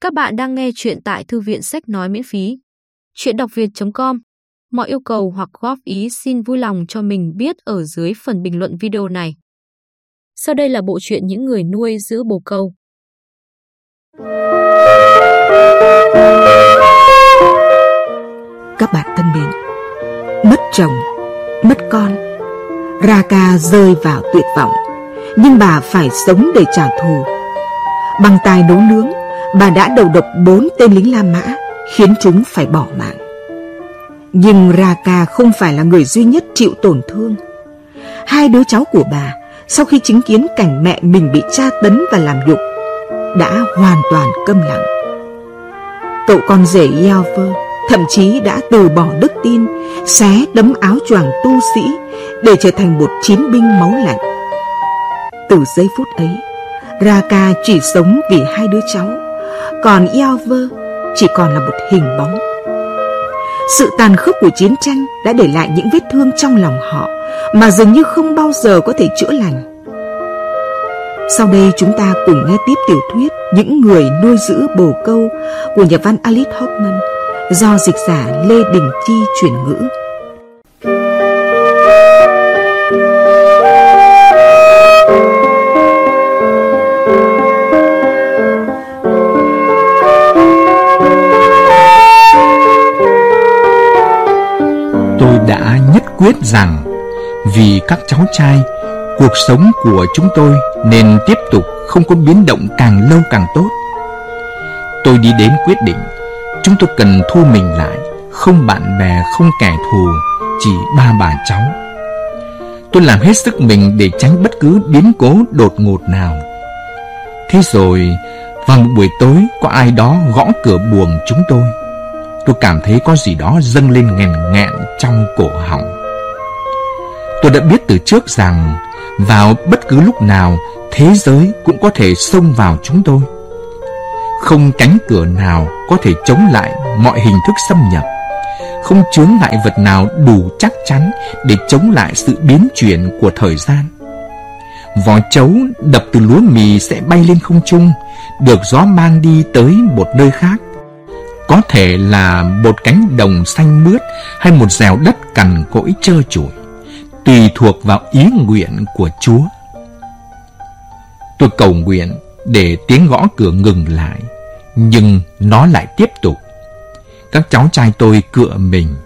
Các bạn đang nghe chuyện tại thư viện sách nói miễn phí. Chuyện đọc việt.com Mọi yêu cầu hoặc góp ý xin vui lòng cho mình biết ở dưới phần bình luận video này. Sau đây là bộ truyện những người nuôi giữ bồ câu. Các bạn thân mến, mất chồng, mất con, Raka rơi vào tuyệt vọng, nhưng bà phải sống để trả thù. Bằng tài nấu nướng, bà đã đầu độc bốn tên lính La Mã, khiến chúng phải bỏ mạng. Nhưng Raka không phải là người duy nhất chịu tổn thương. Hai đứa cháu của bà, sau khi chứng kiến cảnh mẹ mình bị tra tấn và làm nhục, đã hoàn toàn câm lặng. Cậu con rể Yelver thậm chí đã từ bỏ đức tin, xé đấm áo choàng tu sĩ để trở thành một chiến binh máu lạnh. Từ giây phút ấy, Raka chỉ sống vì hai đứa cháu, còn Eover chỉ còn là một hình bóng. Sự tàn khốc của chiến tranh đã để lại những vết thương trong lòng họ, mà dường như không bao giờ có thể chữa lành. Sau đây chúng ta cùng nghe tiếp tiểu thuyết Những người nuôi giữ bồ câu của nhà văn Alice Hoffman do dịch giả Lê Đình Chi chuyển ngữ. Đã nhất quyết rằng vì các cháu trai, cuộc sống của chúng tôi nên tiếp tục không có biến động càng lâu càng tốt. Tôi đi đến quyết định Chúng tôi cần thu mình lại Không bạn bè, không kẻ thù Chỉ ba bà cháu. Tôi làm hết sức mình để tránh bất cứ biến cố đột ngột nào. Thế rồi Vào một buổi tối Có ai đó gõ cửa buồng chúng tôi. Tôi cảm thấy có gì đó dâng lên nghèn nghẹn trong cổ họng. Tôi đã biết từ trước rằng, Vào bất cứ lúc nào, Thế giới cũng có thể xông vào chúng tôi. Không cánh cửa nào có thể chống lại mọi hình thức xâm nhập. Không chướng ngại vật nào đủ chắc chắn Để chống lại sự biến chuyển của thời gian. Vỏ chấu đập từ lúa mì sẽ bay lên không trung, Được gió mang đi tới một nơi khác. Có thể là một cánh đồng xanh mướt Hay một dẻo đất cằn cỗi trơ trụi, Tùy thuộc vào ý nguyện của Chúa Tôi cầu nguyện để tiếng gõ cửa ngừng lại, nhưng nó lại tiếp tục. Các cháu trai tôi cựa mình.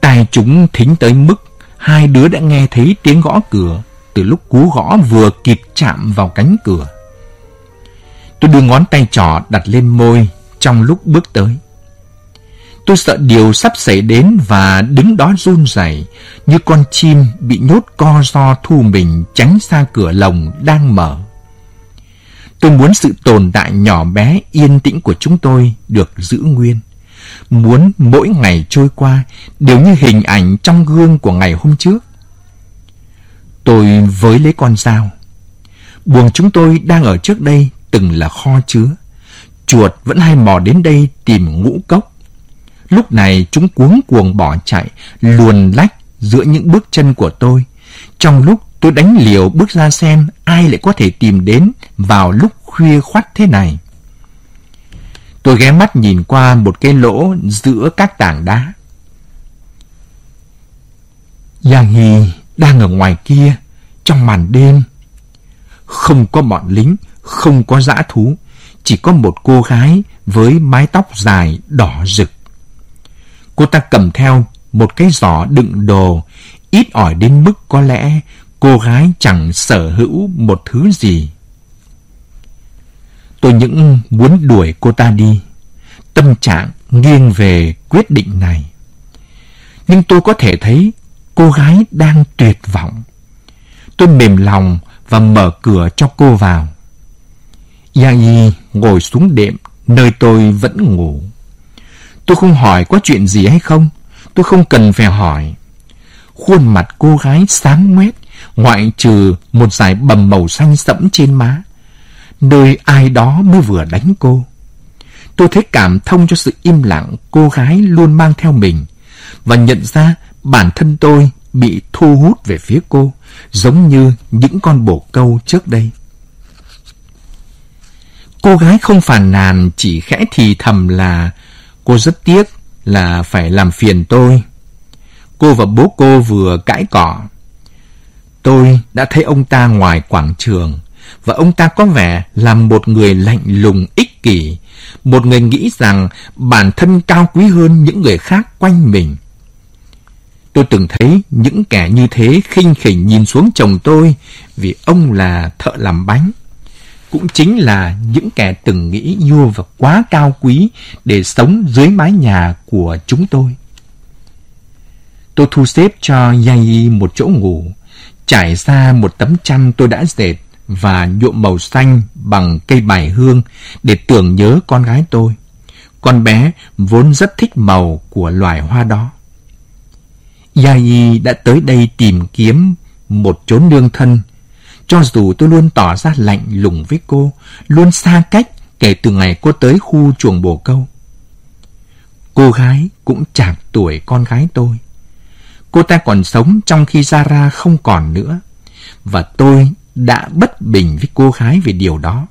Tai chúng thính tới mức hai đứa đã nghe thấy tiếng gõ cửa từ lúc cú gõ vừa kịp chạm vào cánh cửa. Tôi đưa ngón tay trỏ đặt lên môi trong lúc bước tới. Tôi sợ điều sắp xảy đến và đứng đó run rẩy như con chim bị nhốt co do thu mình tránh xa cửa lồng đang mở. Tôi muốn sự tồn tại nhỏ bé, yên tĩnh của chúng tôi được giữ nguyên. Muốn mỗi ngày trôi qua đều như hình ảnh trong gương của ngày hôm trước. Tôi với lấy con dao. Buồng chúng tôi đang ở trước đây từng là kho chứa. Chuột vẫn hay mò đến đây tìm ngũ cốc. Lúc này chúng cuống cuồng bỏ chạy, luồn lách giữa những bước chân của tôi. Trong lúc tôi đánh liều bước ra xem ai lại có thể tìm đến vào lúc khuya khoắt thế này. Tôi ghé mắt nhìn qua một cái lỗ giữa các tảng đá. Giang Hy đang ở ngoài kia, trong màn đêm. Không có bọn lính, không có dã thú, chỉ có một cô gái với mái tóc dài đỏ rực. Cô ta cầm theo một cái giỏ đựng đồ, ít ỏi đến mức có lẽ cô gái chẳng sở hữu một thứ gì. Tôi những muốn đuổi cô ta đi. Tâm trạng nghiêng về quyết định này. Nhưng tôi có thể thấy cô gái đang tuyệt vọng. Tôi mềm lòng và mở cửa cho cô vào. Yagi ngồi xuống đệm nơi tôi vẫn ngủ. Tôi không hỏi có chuyện gì hay không. Tôi không cần phải hỏi. Khuôn mặt cô gái sáng ngoét, ngoại trừ một dải bầm màu xanh sẫm trên má nơi ai đó mới vừa đánh cô. Tôi thấy cảm thông cho sự im lặng cô gái luôn mang theo mình và nhận ra bản thân tôi bị thu hút về phía cô giống như những con bồ câu trước đây. Cô gái không phàn nàn chỉ khẽ thì thầm là cô rất tiếc là phải làm phiền tôi. Cô và bố cô vừa cãi cọ. Tôi đã thấy ông ta ngoài quảng trường và ông ta có vẻ là một người lạnh lùng ích kỷ, một người nghĩ rằng bản thân cao quý hơn những người khác quanh mình. Tôi từng thấy những kẻ như thế khinh khỉnh nhìn xuống chồng tôi vì ông là thợ làm bánh. Cũng chính là những kẻ từng nghĩ vua và quá cao quý để sống dưới mái nhà của chúng tôi. Tôi thu xếp cho Yai một chỗ ngủ, trải ra một tấm chăn tôi đã dệt và nhuộm màu xanh bằng cây bài hương để tưởng nhớ con gái tôi. Con bé vốn rất thích màu của loài hoa đó. Yai đã tới đây tìm kiếm một chốn nương thân. Cho dù tôi luôn tỏ ra lạnh lùng với cô, luôn xa cách kể từ ngày cô tới khu chuồng bồ câu. Cô gái cũng chạc tuổi con gái tôi. Cô ta còn sống trong khi Zara không còn nữa. Và tôi đã bất bình với cô gái về điều đó.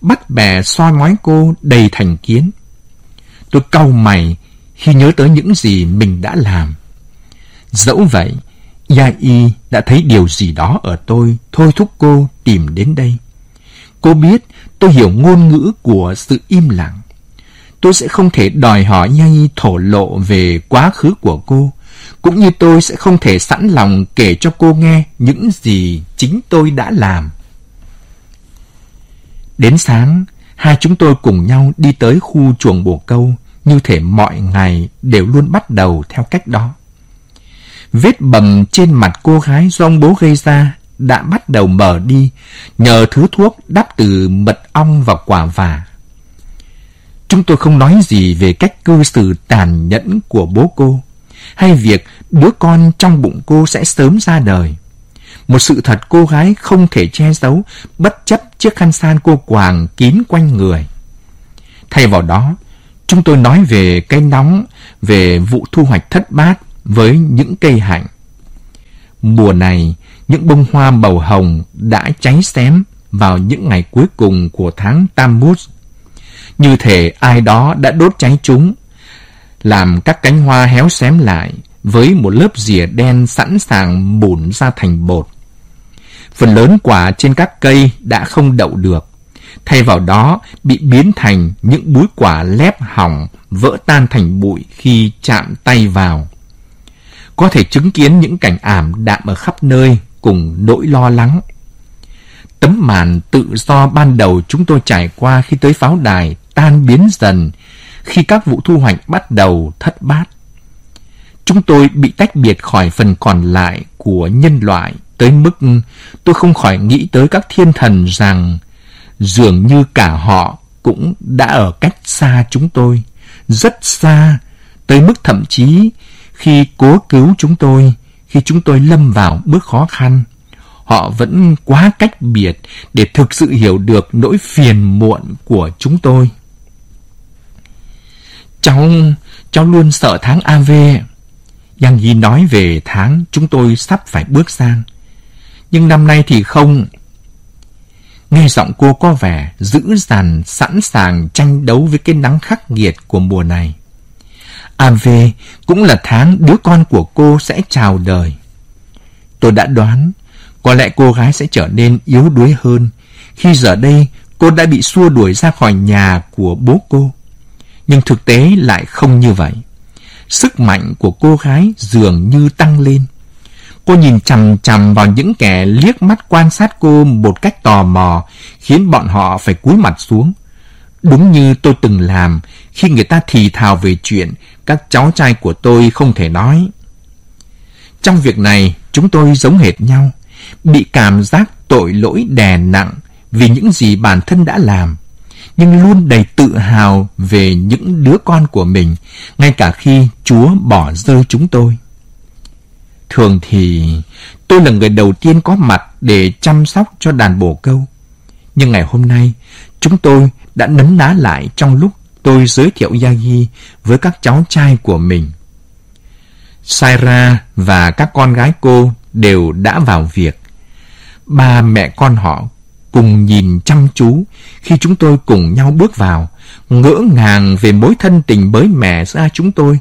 Bắt bè soi mói cô đầy thành kiến. Tôi cau mày khi nhớ tới những gì mình đã làm. Dẫu vậy, Yai đã thấy điều gì đó ở tôi thôi thúc cô tìm đến đây. Cô biết tôi hiểu ngôn ngữ của sự im lặng. Tôi sẽ không thể đòi hỏi Yai thổ lộ về quá khứ của cô, cũng như tôi sẽ không thể sẵn lòng kể cho cô nghe những gì chính tôi đã làm. Đến sáng, hai chúng tôi cùng nhau đi tới khu chuồng bồ câu, như thể mọi ngày đều luôn bắt đầu theo cách đó. Vết bầm trên mặt cô gái do ông bố gây ra đã bắt đầu mở đi nhờ thứ thuốc đắp từ mật ong và quả vả. Chúng tôi không nói gì về cách cư xử tàn nhẫn của bố cô hay việc đứa con trong bụng cô sẽ sớm ra đời. Một sự thật cô gái không thể che giấu bất chấp chiếc khăn san cô quàng kín quanh người. Thay vào đó, chúng tôi nói về cái nóng, về vụ thu hoạch thất bát với những cây hạnh. Mùa này, những bông hoa màu hồng đã cháy xém vào những ngày cuối cùng của tháng Tammuz. Như thể ai đó đã đốt cháy chúng làm các cánh hoa héo xém lại với một lớp rìa đen sẵn sàng bùn ra thành bột. Phần lớn quả trên các cây đã không đậu được, thay vào đó bị biến thành những búi quả lép hỏng, vỡ tan thành bụi khi chạm tay vào. Có thể chứng kiến những cảnh ảm đạm ở khắp nơi cùng nỗi lo lắng. Tấm màn tự do ban đầu chúng tôi trải qua khi tới pháo đài tan biến dần khi các vụ thu hoạch bắt đầu thất bát. Chúng tôi bị tách biệt khỏi phần còn lại của nhân loại tới mức tôi không khỏi nghĩ tới các thiên thần rằng dường như cả họ cũng đã ở cách xa chúng tôi, rất xa, tới mức thậm chí khi cố cứu chúng tôi, khi chúng tôi lâm vào bước khó khăn, họ vẫn quá cách biệt để thực sự hiểu được nỗi phiền muộn của chúng tôi. Cháu, cháu luôn sợ tháng AV. Giang Di nói về tháng chúng tôi sắp phải bước sang. Nhưng năm nay thì không. Nghe giọng cô có vẻ dữ dằn, sẵn sàng tranh đấu với cái nắng khắc nghiệt của mùa này. AV cũng là tháng đứa con của cô sẽ chào đời. Tôi đã đoán, có lẽ cô gái sẽ trở nên yếu đuối hơn khi giờ đây cô đã bị xua đuổi ra khỏi nhà của bố cô nhưng thực tế lại không như vậy. Sức mạnh của cô gái dường như tăng lên. Cô nhìn chằm chằm vào những kẻ liếc mắt quan sát cô một cách tò mò, khiến bọn họ phải cúi mặt xuống. Đúng như tôi từng làm khi người ta thì thào về chuyện các cháu trai của tôi không thể nói. Trong việc này, chúng tôi giống hệt nhau, bị cảm giác tội lỗi đè nặng vì những gì bản thân đã làm nhưng luôn đầy tự hào về những đứa con của mình, ngay cả khi Chúa bỏ rơi chúng tôi. Thường thì tôi là người đầu tiên có mặt để chăm sóc cho đàn bồ câu. Nhưng ngày hôm nay, chúng tôi đã nấn ná lại trong lúc tôi giới thiệu Yagi với các cháu trai của mình. Saira và các con gái cô đều đã vào việc. Ba mẹ con họ cùng nhìn chăm chú khi chúng tôi cùng nhau bước vào, ngỡ ngàng về mối thân tình mới mẻ giữa chúng tôi,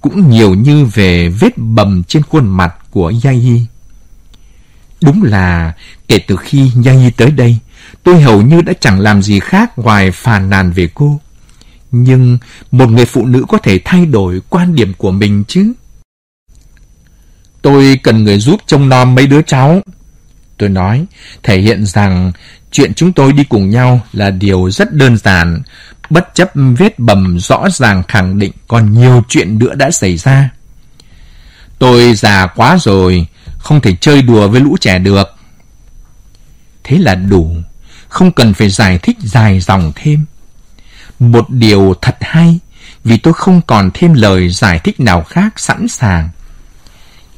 cũng nhiều như về vết bầm trên khuôn mặt của Yagi. Đúng là kể từ khi Yagi tới đây, tôi hầu như đã chẳng làm gì khác ngoài phàn nàn về cô. Nhưng một người phụ nữ có thể thay đổi quan điểm của mình chứ. Tôi cần người giúp trông nom mấy đứa cháu. Tôi nói, thể hiện rằng chuyện chúng tôi đi cùng nhau là điều rất đơn giản, bất chấp vết bầm rõ ràng khẳng định còn nhiều chuyện nữa đã xảy ra. Tôi già quá rồi, không thể chơi đùa với lũ trẻ được. Thế là đủ, không cần phải giải thích dài dòng thêm. Một điều thật hay, vì tôi không còn thêm lời giải thích nào khác sẵn sàng.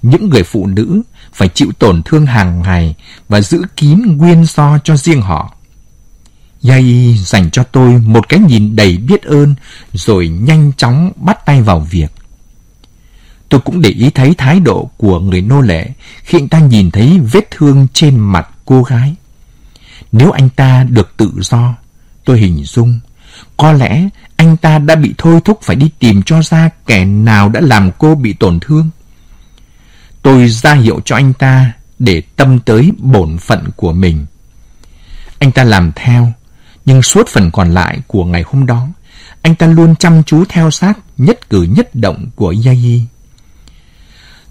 Những người phụ nữ phải chịu tổn thương hàng ngày và giữ kín nguyên do cho riêng họ. Yai dành cho tôi một cái nhìn đầy biết ơn rồi nhanh chóng bắt tay vào việc. Tôi cũng để ý thấy thái độ của người nô lệ khi anh ta nhìn thấy vết thương trên mặt cô gái. Nếu anh ta được tự do, tôi hình dung, có lẽ anh ta đã bị thôi thúc phải đi tìm cho ra kẻ nào đã làm cô bị tổn thương. Tôi ra hiệu cho anh ta để tâm tới bổn phận của mình. Anh ta làm theo, nhưng suốt phần còn lại của ngày hôm đó, anh ta luôn chăm chú theo sát nhất cử nhất động của Yayi.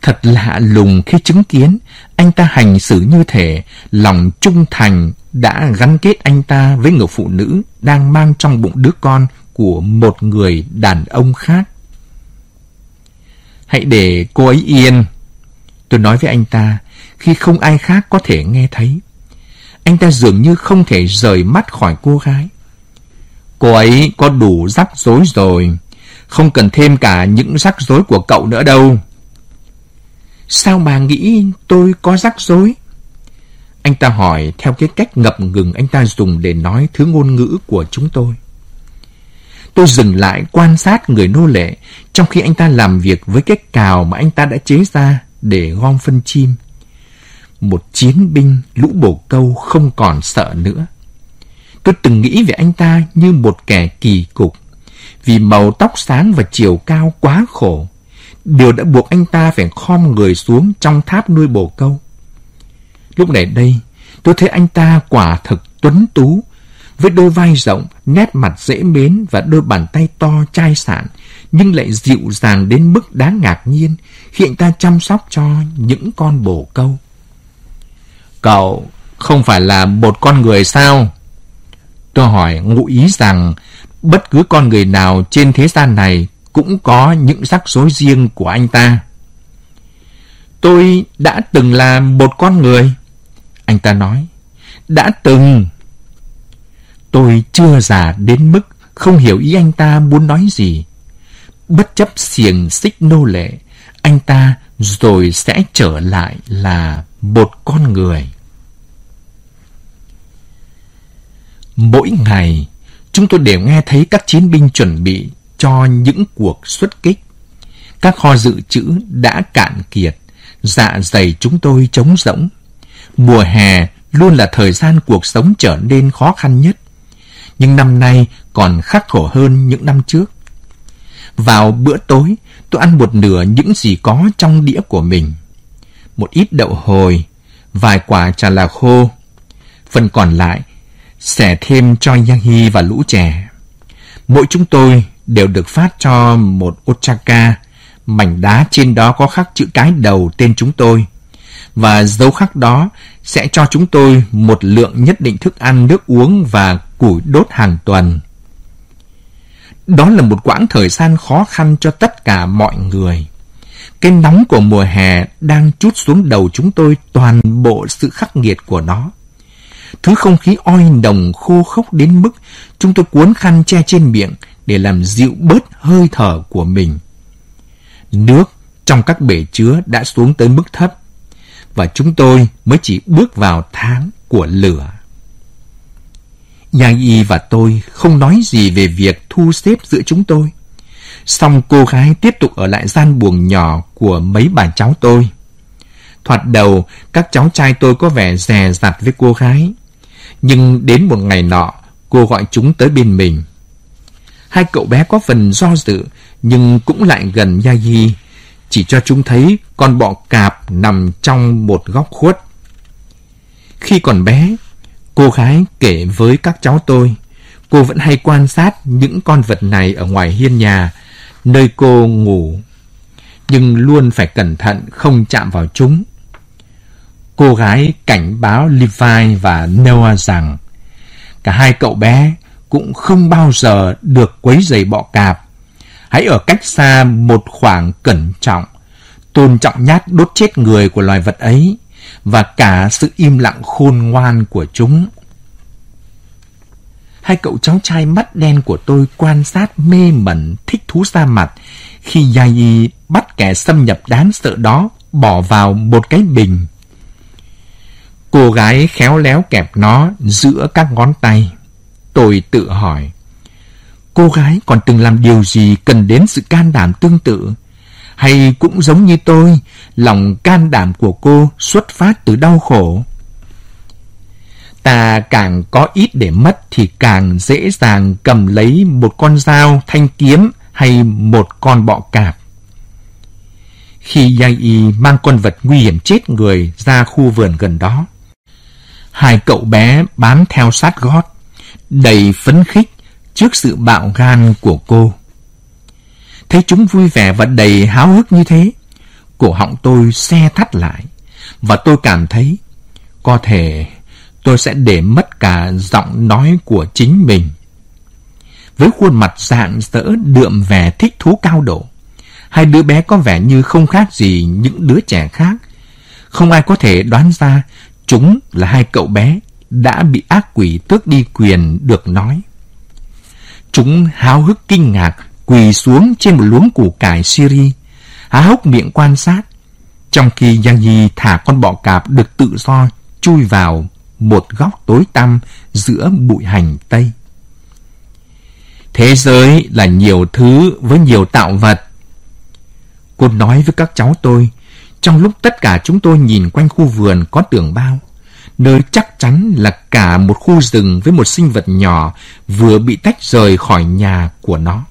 Thật lạ lùng khi chứng kiến anh ta hành xử như thể lòng trung thành đã gắn kết anh ta với người phụ nữ đang mang trong bụng đứa con của một người đàn ông khác. Hãy để cô ấy yên, Tôi nói với anh ta khi không ai khác có thể nghe thấy. Anh ta dường như không thể rời mắt khỏi cô gái. Cô ấy có đủ rắc rối rồi, không cần thêm cả những rắc rối của cậu nữa đâu. Sao bà nghĩ tôi có rắc rối? Anh ta hỏi theo cái cách ngập ngừng anh ta dùng để nói thứ ngôn ngữ của chúng tôi. Tôi dừng lại quan sát người nô lệ trong khi anh ta làm việc với cái cào mà anh ta đã chế ra để gom phân chim. Một chiến binh lũ bồ câu không còn sợ nữa. Tôi từng nghĩ về anh ta như một kẻ kỳ cục, vì màu tóc sáng và chiều cao quá khổ. Điều đã buộc anh ta phải khom người xuống trong tháp nuôi bồ câu. Lúc này đây, tôi thấy anh ta quả thực tuấn tú, với đôi vai rộng, nét mặt dễ mến và đôi bàn tay to chai sạn, nhưng lại dịu dàng đến mức đáng ngạc nhiên khi anh ta chăm sóc cho những con bồ câu. Cậu không phải là một con người sao? Tôi hỏi ngụ ý rằng bất cứ con người nào trên thế gian này cũng có những rắc rối riêng của anh ta. Tôi đã từng là một con người. Anh ta nói. Đã từng. Tôi chưa già đến mức không hiểu ý anh ta muốn nói gì. Bất chấp xiềng xích nô lệ, anh ta rồi sẽ trở lại là một con người. Mỗi ngày, chúng tôi đều nghe thấy các chiến binh chuẩn bị cho những cuộc xuất kích. Các kho dự trữ đã cạn kiệt, dạ dày chúng tôi trống rỗng. Mùa hè luôn là thời gian cuộc sống trở nên khó khăn nhất. Nhưng năm nay còn khắc khổ hơn những năm trước. Vào bữa tối, tôi ăn một nửa những gì có trong đĩa của mình. Một ít đậu hồi, vài quả trà là khô. Phần còn lại, xẻ thêm cho Yahi và lũ trẻ. Mỗi chúng tôi đều được phát cho một Ochaka, mảnh đá trên đó có khắc chữ cái đầu tên chúng tôi. Và dấu khắc đó sẽ cho chúng tôi một lượng nhất định thức ăn, nước uống và củi đốt hàng tuần. Đó là một quãng thời gian khó khăn cho tất cả mọi người. Cái nóng của mùa hè đang chút xuống đầu chúng tôi toàn bộ sự khắc nghiệt của nó. Thứ không khí oi nồng khô khốc đến mức chúng tôi cuốn khăn che trên miệng để làm dịu bớt hơi thở của mình. Nước trong các bể chứa đã xuống tới mức thấp và chúng tôi mới chỉ bước vào tháng của lửa. Giang Y và tôi không nói gì về việc thu xếp giữa chúng tôi. Xong cô gái tiếp tục ở lại gian buồng nhỏ của mấy bà cháu tôi. Thoạt đầu, các cháu trai tôi có vẻ dè rặt với cô gái. Nhưng đến một ngày nọ, cô gọi chúng tới bên mình. Hai cậu bé có phần do dự, nhưng cũng lại gần Yayi, chỉ cho chúng thấy con bọ cạp nằm trong một góc khuất. Khi còn bé, cô gái kể với các cháu tôi, cô vẫn hay quan sát những con vật này ở ngoài hiên nhà, nơi cô ngủ, nhưng luôn phải cẩn thận không chạm vào chúng. Cô gái cảnh báo Levi và Noah rằng cả hai cậu bé cũng không bao giờ được quấy rầy bọ cạp. Hãy ở cách xa một khoảng cẩn trọng, tôn trọng nhát đốt chết người của loài vật ấy và cả sự im lặng khôn ngoan của chúng. Hai cậu cháu trai mắt đen của tôi quan sát mê mẩn thích thú ra mặt khi Yai bắt kẻ xâm nhập đáng sợ đó bỏ vào một cái bình. Cô gái khéo léo kẹp nó giữa các ngón tay. Tôi tự hỏi, cô gái còn từng làm điều gì cần đến sự can đảm tương tự? Hay cũng giống như tôi, lòng can đảm của cô xuất phát từ đau khổ? Ta càng có ít để mất thì càng dễ dàng cầm lấy một con dao, thanh kiếm hay một con bọ cạp. Khi Yai mang con vật nguy hiểm chết người ra khu vườn gần đó, hai cậu bé bám theo sát gót, đầy phấn khích trước sự bạo gan của cô. Thấy chúng vui vẻ và đầy háo hức như thế, cổ họng tôi xe thắt lại, và tôi cảm thấy có thể tôi sẽ để mất cả giọng nói của chính mình. Với khuôn mặt dạng dỡ đượm vẻ thích thú cao độ, hai đứa bé có vẻ như không khác gì những đứa trẻ khác. Không ai có thể đoán ra chúng là hai cậu bé đã bị ác quỷ tước đi quyền được nói. Chúng háo hức kinh ngạc quỳ xuống trên một luống củ cải Syri, há hốc miệng quan sát, trong khi Giang Nhi thả con bọ cạp được tự do chui vào một góc tối tăm giữa bụi hành tây. Thế giới là nhiều thứ với nhiều tạo vật. Cô nói với các cháu tôi, trong lúc tất cả chúng tôi nhìn quanh khu vườn có tường bao, nơi chắc chắn là cả một khu rừng với một sinh vật nhỏ vừa bị tách rời khỏi nhà của nó.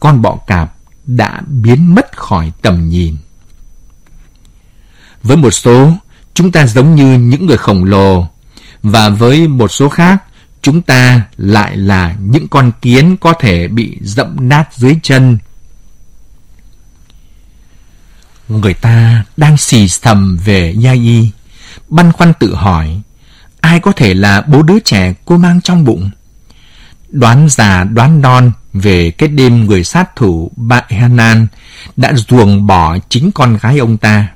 Con bọ cạp đã biến mất khỏi tầm nhìn. Với một số, chúng ta giống như những người khổng lồ, và với một số khác, chúng ta lại là những con kiến có thể bị dẫm nát dưới chân. Người ta đang xì xầm về Yai, băn khoăn tự hỏi, ai có thể là bố đứa trẻ cô mang trong bụng? Đoán già đoán non về cái đêm người sát thủ Bại Hanan đã ruồng bỏ chính con gái ông ta.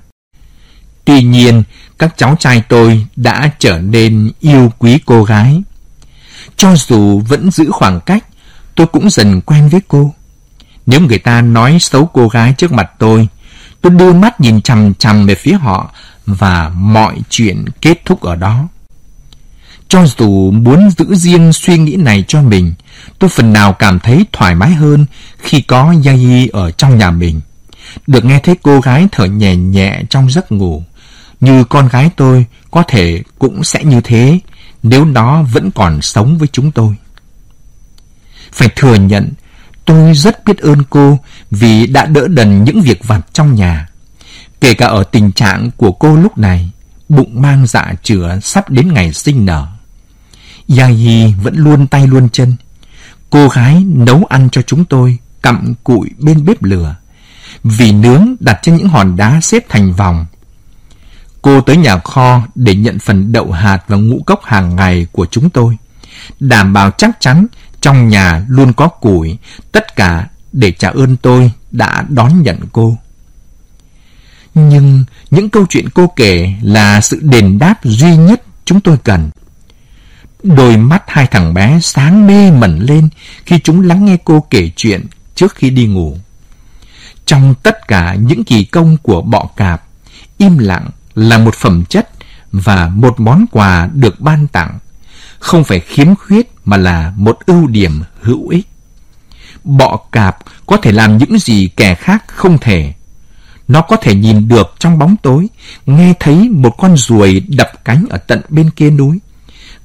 Tuy nhiên, các cháu trai tôi đã trở nên yêu quý cô gái. Cho dù vẫn giữ khoảng cách, tôi cũng dần quen với cô. Nếu người ta nói xấu cô gái trước mặt tôi, tôi đưa mắt nhìn chằm chằm về phía họ và mọi chuyện kết thúc ở đó. Cho dù muốn giữ riêng suy nghĩ này cho mình, tôi phần nào cảm thấy thoải mái hơn khi có Yayi ở trong nhà mình. Được nghe thấy cô gái thở nhẹ nhẹ trong giấc ngủ. Như con gái tôi có thể cũng sẽ như thế nếu nó vẫn còn sống với chúng tôi. Phải thừa nhận, tôi rất biết ơn cô vì đã đỡ đần những việc vặt trong nhà. Kể cả ở tình trạng của cô lúc này, bụng mang dạ chữa sắp đến ngày sinh nở. Yai vẫn luôn tay luôn chân. Cô gái nấu ăn cho chúng tôi, cặm cụi bên bếp lửa. Vì nướng đặt trên những hòn đá xếp thành vòng. Cô tới nhà kho để nhận phần đậu hạt và ngũ cốc hàng ngày của chúng tôi. Đảm bảo chắc chắn trong nhà luôn có củi, tất cả để trả ơn tôi đã đón nhận cô. Nhưng những câu chuyện cô kể là sự đền đáp duy nhất chúng tôi cần. Đôi mắt hai thằng bé sáng mê mẩn lên khi chúng lắng nghe cô kể chuyện trước khi đi ngủ. Trong tất cả những kỳ công của bọ cạp, im lặng là một phẩm chất và một món quà được ban tặng, không phải khiếm khuyết mà là một ưu điểm hữu ích. Bọ cạp có thể làm những gì kẻ khác không thể. Nó có thể nhìn được trong bóng tối, nghe thấy một con ruồi đập cánh ở tận bên kia núi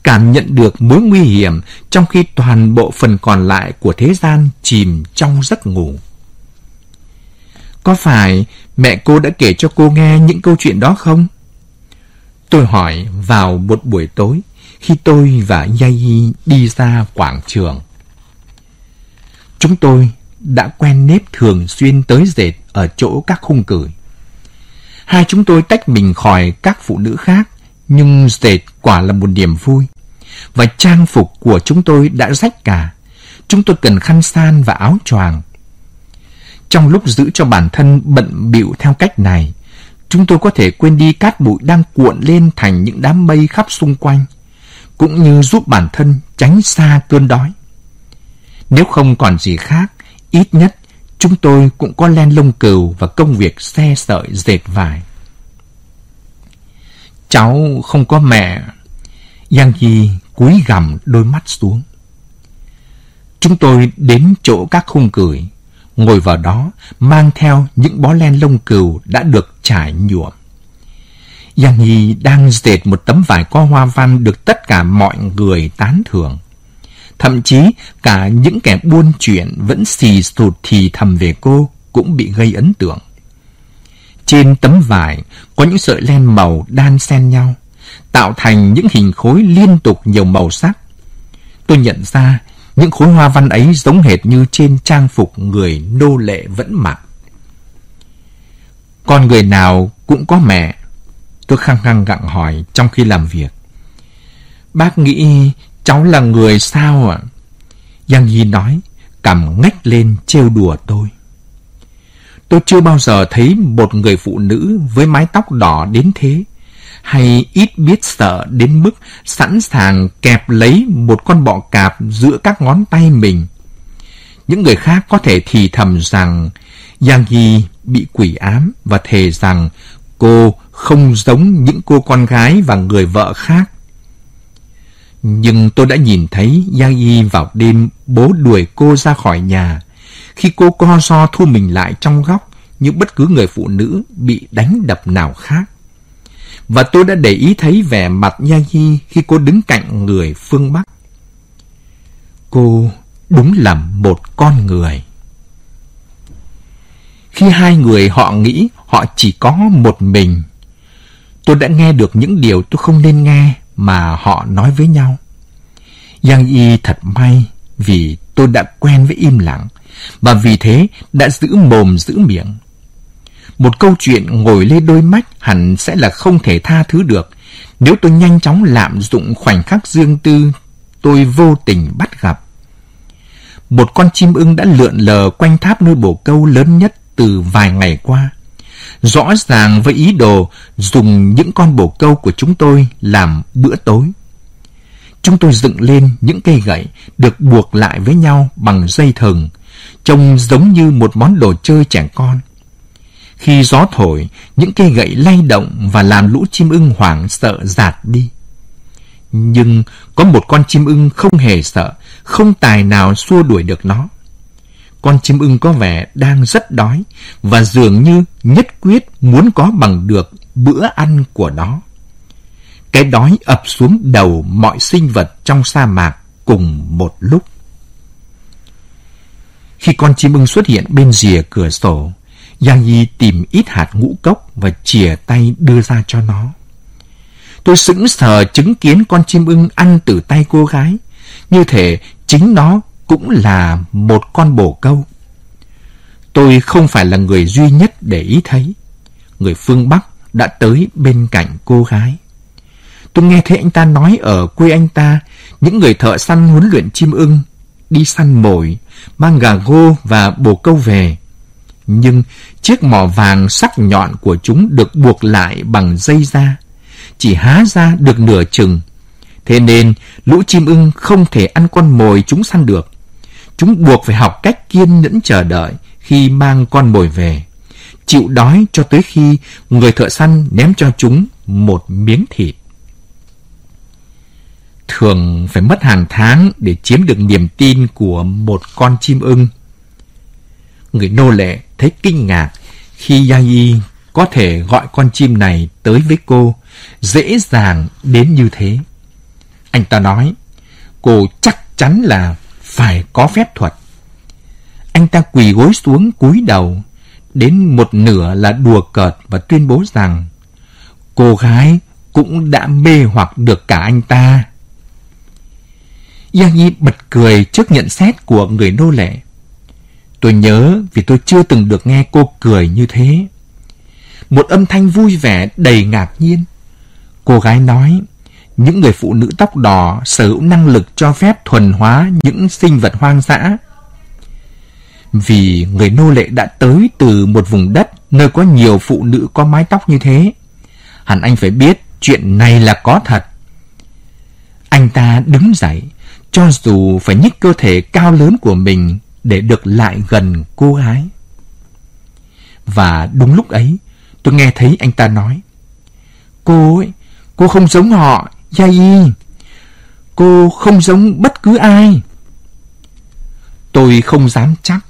cảm nhận được mối nguy hiểm trong khi toàn bộ phần còn lại của thế gian chìm trong giấc ngủ. Có phải mẹ cô đã kể cho cô nghe những câu chuyện đó không? Tôi hỏi vào một buổi tối khi tôi và Yai đi ra quảng trường. Chúng tôi đã quen nếp thường xuyên tới dệt ở chỗ các khung cửi. Hai chúng tôi tách mình khỏi các phụ nữ khác, nhưng dệt quả là một niềm vui. Và trang phục của chúng tôi đã rách cả. Chúng tôi cần khăn san và áo choàng. Trong lúc giữ cho bản thân bận bịu theo cách này, chúng tôi có thể quên đi cát bụi đang cuộn lên thành những đám mây khắp xung quanh, cũng như giúp bản thân tránh xa cơn đói. Nếu không còn gì khác, ít nhất chúng tôi cũng có len lông cừu và công việc xe sợi dệt vải. Cháu không có mẹ. Giang Di cúi gằm đôi mắt xuống. Chúng tôi đến chỗ các khung cười, ngồi vào đó mang theo những bó len lông cừu đã được trải nhuộm. Giang Nhi đang dệt một tấm vải có hoa văn được tất cả mọi người tán thưởng. Thậm chí cả những kẻ buôn chuyện vẫn xì sụt thì thầm về cô cũng bị gây ấn tượng. Trên tấm vải có những sợi len màu đan xen nhau, tạo thành những hình khối liên tục nhiều màu sắc. Tôi nhận ra những khối hoa văn ấy giống hệt như trên trang phục người nô lệ vẫn mặc. Con người nào cũng có mẹ. Tôi khăng khăng gặng hỏi trong khi làm việc. Bác nghĩ cháu là người sao ạ? Giang Nhi nói, cầm ngách lên trêu đùa tôi. Tôi chưa bao giờ thấy một người phụ nữ với mái tóc đỏ đến thế, hay ít biết sợ đến mức sẵn sàng kẹp lấy một con bọ cạp giữa các ngón tay mình. Những người khác có thể thì thầm rằng Giang Yi bị quỷ ám và thề rằng cô không giống những cô con gái và người vợ khác. Nhưng tôi đã nhìn thấy Giang Y vào đêm bố đuổi cô ra khỏi nhà. Khi cô co so thu mình lại trong góc như bất cứ người phụ nữ bị đánh đập nào khác. Và tôi đã để ý thấy vẻ mặt Giang Y khi cô đứng cạnh người phương Bắc. Cô đúng là một con người. Khi hai người họ nghĩ họ chỉ có một mình, tôi đã nghe được những điều tôi không nên nghe mà họ nói với nhau. Giang Y thật may vì tôi đã quen với im lặng và vì thế đã giữ mồm, giữ miệng. Một câu chuyện ngồi lên đôi mắt hẳn sẽ là không thể tha thứ được nếu tôi nhanh chóng lạm dụng khoảnh khắc riêng tư tôi vô tình bắt gặp. Một con chim ưng đã lượn lờ quanh tháp nuôi bồ câu lớn nhất từ vài ngày qua. Rõ ràng với ý đồ dùng những con bồ câu của chúng tôi làm bữa tối. Chúng tôi dựng lên những cây gậy được buộc lại với nhau bằng dây thừng, trông giống như một món đồ chơi trẻ con. Khi gió thổi, những cây gậy lay động và làm lũ chim ưng hoảng sợ giạt đi. Nhưng có một con chim ưng không hề sợ, không tài nào xua đuổi được nó. Con chim ưng có vẻ đang rất đói và dường như nhất quyết muốn có bằng được bữa ăn của nó. Cái đói ập xuống đầu mọi sinh vật trong sa mạc cùng một lúc. Khi con chim ưng xuất hiện bên rìa cửa sổ, Giang Nhi tìm ít hạt ngũ cốc và chìa tay đưa ra cho nó. Tôi sững sờ chứng kiến con chim ưng ăn từ tay cô gái, như thể chính nó cũng là một con bồ câu. Tôi không phải là người duy nhất để ý thấy. Người phương Bắc đã tới bên cạnh cô gái. Tôi nghe thấy anh ta nói ở quê anh ta, những người thợ săn huấn luyện chim ưng, đi săn mồi, mang gà gô và bồ câu về. Nhưng chiếc mỏ vàng sắc nhọn của chúng được buộc lại bằng dây da, chỉ há ra được nửa chừng. Thế nên lũ chim ưng không thể ăn con mồi chúng săn được. Chúng buộc phải học cách kiên nhẫn chờ đợi khi mang con mồi về. Chịu đói cho tới khi người thợ săn ném cho chúng một miếng thịt thường phải mất hàng tháng để chiếm được niềm tin của một con chim ưng. Người nô lệ thấy kinh ngạc khi Yai có thể gọi con chim này tới với cô dễ dàng đến như thế. Anh ta nói, cô chắc chắn là phải có phép thuật. Anh ta quỳ gối xuống cúi đầu, đến một nửa là đùa cợt và tuyên bố rằng cô gái cũng đã mê hoặc được cả anh ta. Giang Nhi bật cười trước nhận xét của người nô lệ. Tôi nhớ vì tôi chưa từng được nghe cô cười như thế. Một âm thanh vui vẻ đầy ngạc nhiên. Cô gái nói, những người phụ nữ tóc đỏ sở hữu năng lực cho phép thuần hóa những sinh vật hoang dã. Vì người nô lệ đã tới từ một vùng đất nơi có nhiều phụ nữ có mái tóc như thế. Hẳn anh phải biết chuyện này là có thật. Anh ta đứng dậy, cho dù phải nhích cơ thể cao lớn của mình để được lại gần cô gái. Và đúng lúc ấy, tôi nghe thấy anh ta nói, Cô ấy, cô không giống họ, Gia Y. Cô không giống bất cứ ai. Tôi không dám chắc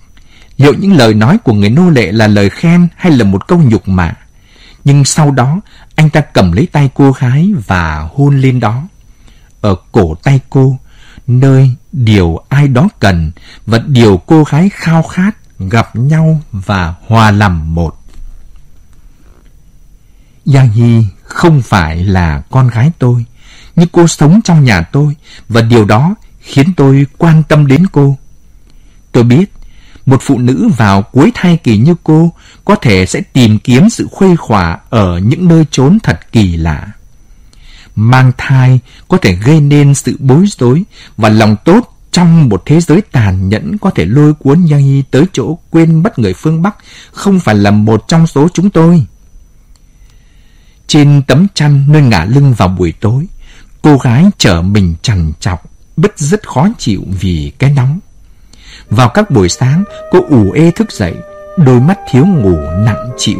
liệu những lời nói của người nô lệ là lời khen hay là một câu nhục mạ. Nhưng sau đó, anh ta cầm lấy tay cô gái và hôn lên đó. Ở cổ tay cô, nơi điều ai đó cần và điều cô gái khao khát gặp nhau và hòa làm một. Giang Hy không phải là con gái tôi, như cô sống trong nhà tôi và điều đó khiến tôi quan tâm đến cô. Tôi biết một phụ nữ vào cuối thai kỳ như cô có thể sẽ tìm kiếm sự khuây khỏa ở những nơi trốn thật kỳ lạ. Mang thai có thể gây nên sự bối rối và lòng tốt trong một thế giới tàn nhẫn có thể lôi cuốn Yang tới chỗ quên mất người phương Bắc không phải là một trong số chúng tôi. Trên tấm chăn nơi ngả lưng vào buổi tối, cô gái chở mình trằn trọc, bứt rất khó chịu vì cái nóng. Vào các buổi sáng, cô ủ ê thức dậy, đôi mắt thiếu ngủ nặng chịu.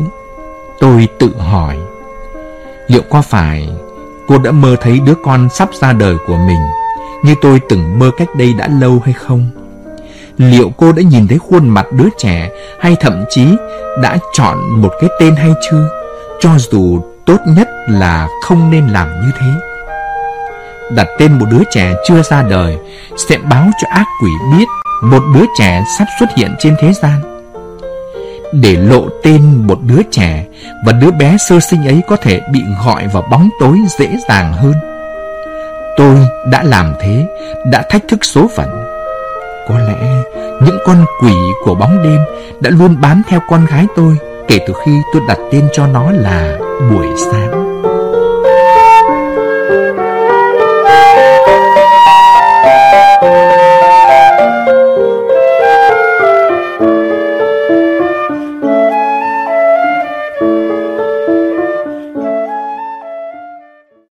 Tôi tự hỏi, liệu có phải cô đã mơ thấy đứa con sắp ra đời của mình như tôi từng mơ cách đây đã lâu hay không? Liệu cô đã nhìn thấy khuôn mặt đứa trẻ hay thậm chí đã chọn một cái tên hay chưa? Cho dù tốt nhất là không nên làm như thế. Đặt tên một đứa trẻ chưa ra đời sẽ báo cho ác quỷ biết một đứa trẻ sắp xuất hiện trên thế gian. Để lộ tên một đứa trẻ và đứa bé sơ sinh ấy có thể bị gọi vào bóng tối dễ dàng hơn. Tôi đã làm thế, đã thách thức số phận. Có lẽ những con quỷ của bóng đêm đã luôn bám theo con gái tôi kể từ khi tôi đặt tên cho nó là buổi sáng.